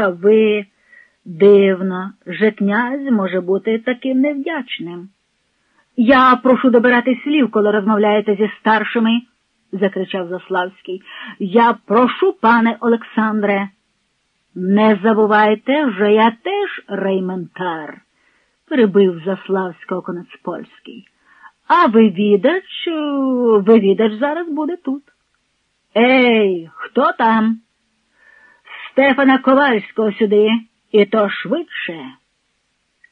А ви дивно, же князь може бути таким невдячним. Я прошу добирати слів, коли розмовляєте зі старшими, закричав Заславський. Я прошу, пане Олександре. Не забувайте, що я теж рейментар, перебив Заславського конець польський. А вивідач, вивідач зараз буде тут. Ей, хто там? Стефана Ковальського сюди, і то швидше.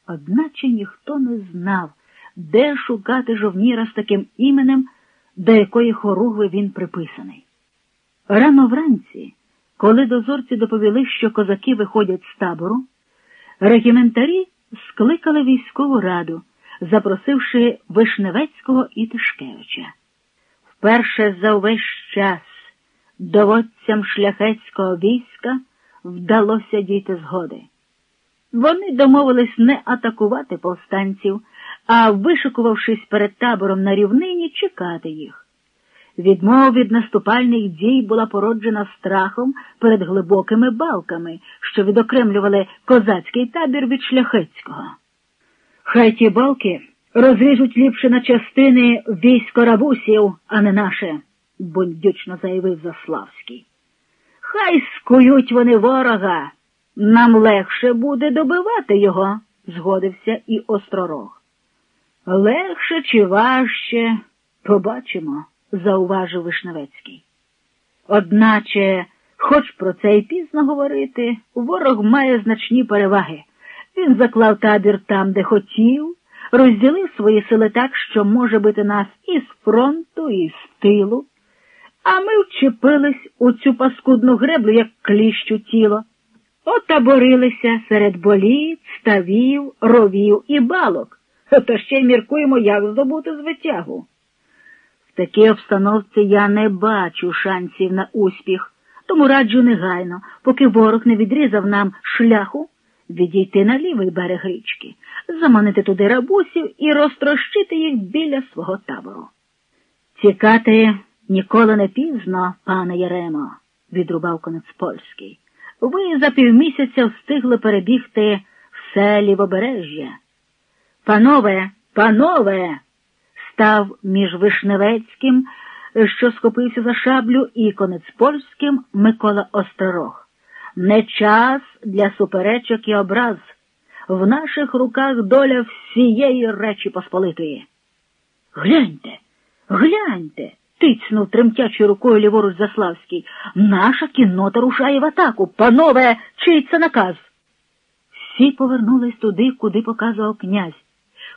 Одначе ніхто не знав, де шукати жовніра з таким іменем, до якої хоругви він приписаний. Рано вранці, коли дозорці доповіли, що козаки виходять з табору, регіментарі скликали військову раду, запросивши Вишневецького і Тишкевича. Вперше за увесь час доводцям шляхетського війська вдалося дійти згоди. Вони домовились не атакувати повстанців, а, вишикувавшись перед табором на рівнині, чекати їх. Відмова від наступальних дій була породжена страхом перед глибокими балками, що відокремлювали козацький табір від шляхетського. Хай ті балки розріжуть ліпше на частини військо рабусів, а не наше, бундючно заявив Заславський. Хай скують вони ворога, нам легше буде добивати його, згодився і остророг. Легше чи важче, побачимо, зауважив Вишневецький. Одначе, хоч про це й пізно говорити, ворог має значні переваги. Він заклав табір там, де хотів, розділив свої сили так, що може бити нас і з фронту, і з тилу, а ми вчепились у цю паскудну греблю, як кліщу тіло. Отаборилися серед боліт, ставів, ровів і балок, то ще й міркуємо, як здобути звитягу. В такій обстановці я не бачу шансів на успіх, тому раджу негайно, поки ворог не відрізав нам шляху, відійти на лівий берег річки, заманити туди рабусів і розтрощити їх біля свого табору. Тікати ніколи не пізно, пане Яремо, відрубав конець польський. Ви за півмісяця встигли перебігти все лівобережжя. Панове, панове, став між Вишневецьким, що схопився за шаблю, і конець польським Микола Остророг. Не час для суперечок і образ. В наших руках доля всієї речі Посполитої. Гляньте, гляньте тицнув тремтячою рукою ліворуч Заславський. Наша кіннота рушає в атаку. Панове, чий це наказ? Всі повернулись туди, куди показував князь.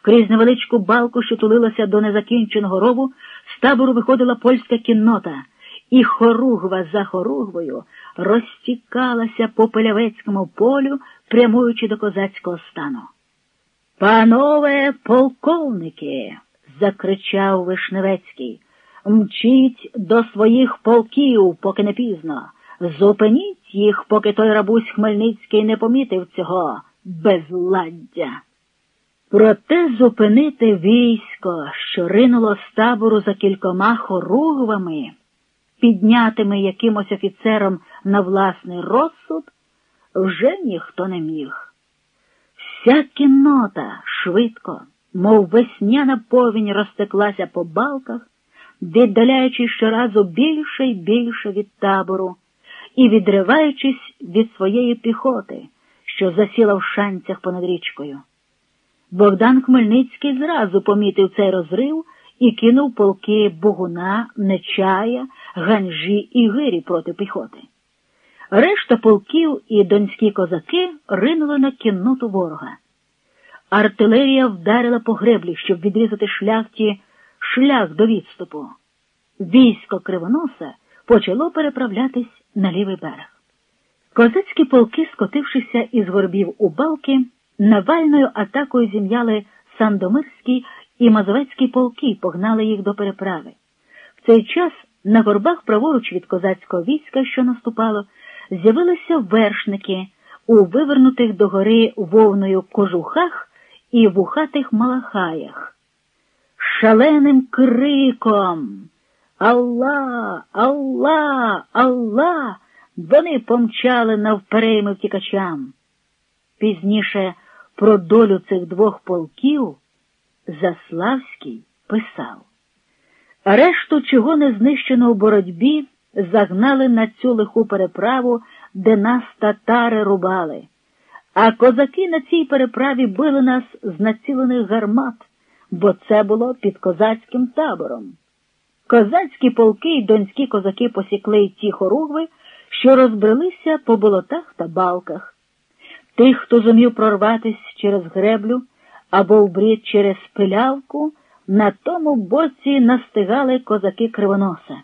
Крізь невеличку балку, що тулилася до незакінченого рову, з табору виходила польська кіннота, і хоругва за хоругвою розтікалася по Полявецькому полю, прямуючи до козацького стану. Панове полковники, закричав Вишневецький. Мчіть до своїх полків, поки не пізно. Зупиніть їх, поки той рабусь Хмельницький не помітив цього безладдя. Проте зупинити військо, що ринуло з табору за кількома хоругвами, піднятими якимось офіцером на власний розсуд, вже ніхто не міг. Вся кіннота швидко, мов весняна повінь розтеклася по балках віддаляючись щоразу більше і більше від табору і відриваючись від своєї піхоти, що засіла в шанцях понад річкою. Богдан Хмельницький зразу помітив цей розрив і кинув полки Богуна, Нечая, Ганжі і Гирі проти піхоти. Решта полків і донські козаки ринули на кінноту ворога. Артилерія вдарила по греблі, щоб відрізати шляхті шлях до відступу. Військо Кривоноса почало переправлятись на лівий берег. Козацькі полки, скотившися із горбів у балки, навальною атакою зім'яли Сандомирський і Мазовецький полки, погнали їх до переправи. В цей час на горбах праворуч від козацького війська, що наступало, з'явилися вершники у вивернутих догори вовною кожухах і вухатих малахаях шаленим криком Алла, Алла, Алла вони помчали навперейми втікачам. Пізніше про долю цих двох полків Заславський писав. Решту, чого не знищено в боротьбі, загнали на цю лиху переправу, де нас татари рубали. А козаки на цій переправі били нас з націлених гармат, бо це було під козацьким табором. Козацькі полки й донські козаки посікли ті хоругви, що розбрелися по болотах та балках. Тих, хто зумів прорватися через греблю або в брід через пилявку, на тому боці настигали козаки кривоноса.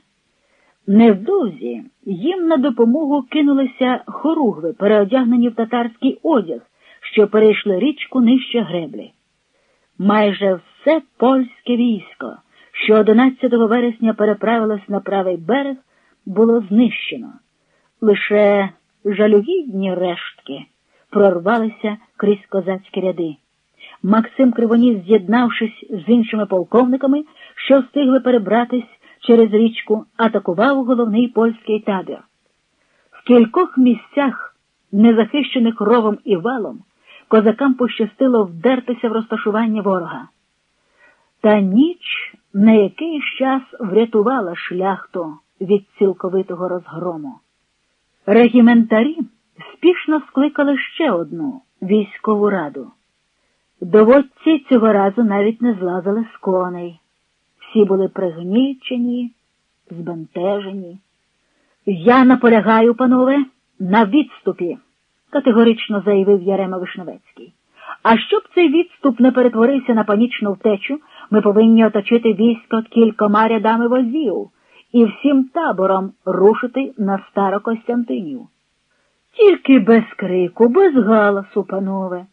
Невдовзі їм на допомогу кинулися хоругви, переодягнені в татарський одяг, що перейшли річку нижче греблі. Майже все польське військо, що 11 вересня переправилось на правий берег, було знищено. Лише жалюгідні рештки прорвалися крізь козацькі ряди. Максим Кривоніс, з'єднавшись з іншими полковниками, що встигли перебратись через річку, атакував головний польський табір. В кількох місцях, незахищених ровом і валом, козакам пощастило вдертися в розташування ворога. Та ніч на якийсь час врятувала шляхту від цілковитого розгрому. Регіментарі спішно скликали ще одну військову раду. Доводці цього разу навіть не злазили з коней. Всі були пригнічені, збентежені. Я наполягаю, панове, на відступі, категорично заявив Ярема Вишневецький. А щоб цей відступ не перетворився на панічну втечу, ми повинні оточити військо кількома рядами возів і всім табором рушити на Старокостянтинів. Тільки без крику, без галасу, панове.